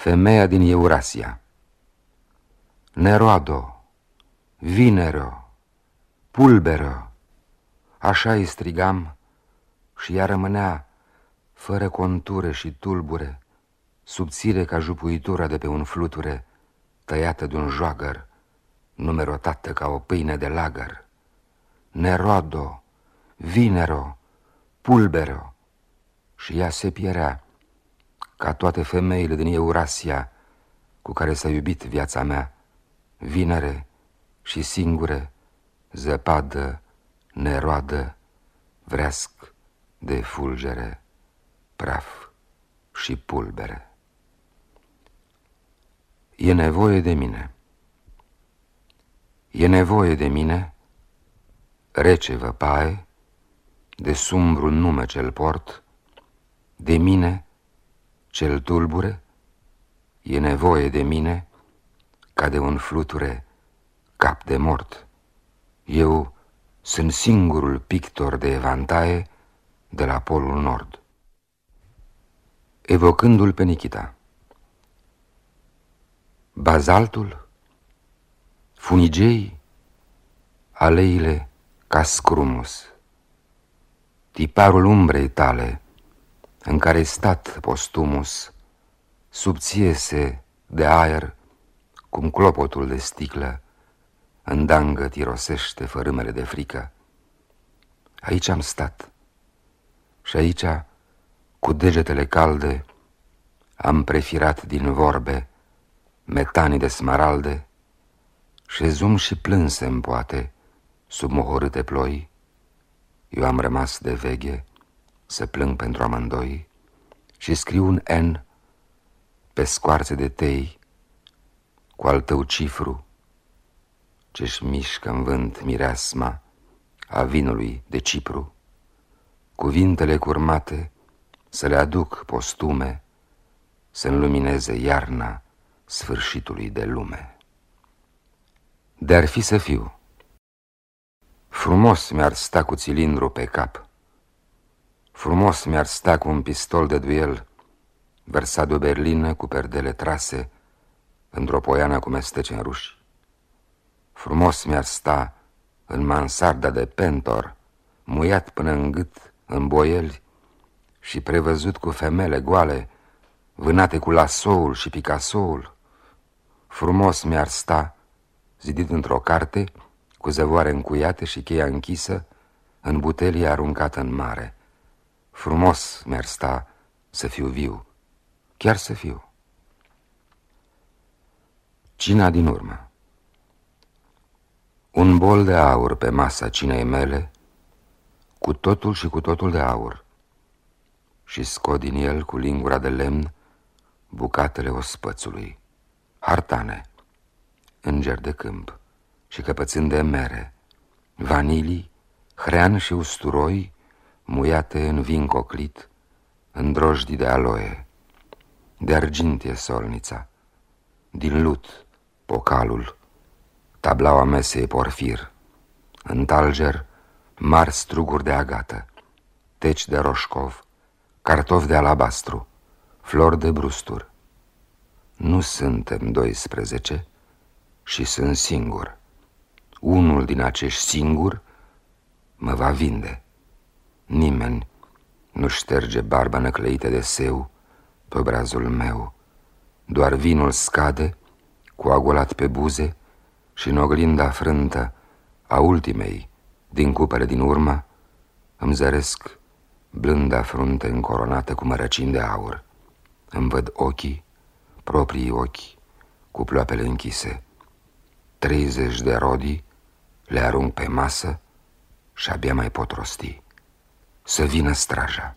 Femeia din Eurasia. Neroado, Vinero, Pulbero. Așa îi strigam și ea rămânea fără conture și tulbure, subțire ca jupuitura de pe un fluture, tăiată de un joagăr, numerotată ca o pâine de lagăr. Nerodo, Vinero, Pulbero, și ea se pierea, ca toate femeile din Eurasia cu care s-a iubit viața mea, vinere și singure, zăpadă, neroadă, vreasc de fulgere, praf și pulbere. E nevoie de mine. E nevoie de mine, rece văpaie, de sumbru nume cel port, de mine, cel tulbure, e nevoie de mine ca de un fluture cap de mort. Eu sunt singurul pictor de evantaie de la Polul Nord. Evocându-l pe Nikita. Bazaltul, funigei, aleile ca scrumus, tiparul umbrei tale, în care stat postumus, subțiese de aer, cum clopotul de sticlă, în dangă tirosește fărâmele de frică. Aici am stat și aici, cu degetele calde, am prefirat din vorbe metanii de smaralde, șezum și plânsem, poate, sub mohorâte ploi. Eu am rămas de veghe, să plâng pentru amândoi și scriu un N pe scoarțe de tei cu al tău cifru ce-și mișcă în vânt mireasma a vinului de Cipru, cuvintele curmate să le aduc postume, să înlumineze iarna sfârșitului de lume. De-ar fi să fiu, frumos mi-ar sta cu cilindru pe cap, Frumos mi-ar sta cu un pistol de duel, versat de o berlină cu perdele trase, într-o poiană cu mestece în ruși. Frumos mi-ar sta în mansarda de pentor, muiat până în gât, în boieli, și prevăzut cu femele goale, vânate cu lasoul și picasoul. Frumos mi-ar sta, zidit într-o carte, cu zăvoare încuiate și cheia închisă, în butelie aruncată în mare. Frumos mi-ar sta să fiu viu, chiar să fiu. Cina din urmă Un bol de aur pe masa cinei mele, cu totul și cu totul de aur, și scot din el cu lingura de lemn bucatele ospățului, hartane, înger de câmp și căpățând de mere, vanilii, hrean și usturoi, muiate în vin coclit, în drojdii de aloe, de argint e solnița, din lut pocalul, tablaua mesei porfir, în talger mari struguri de agată, teci de roșcov, cartofi de alabastru, flori de brustur. Nu suntem 12 și sunt singur. Unul din acești singur mă va vinde. Nimeni nu șterge barba năclăită de seu pe obrazul meu. Doar vinul scade, coagulat pe buze și în oglinda frântă a ultimei din cupele din urmă îmi zăresc blânda frunte încoronată cu mărăcini de aur. Îmi văd ochii, proprii ochi, cu ploapele închise. Treizeci de rodii le arunc pe masă și abia mai pot rosti se vynastraža.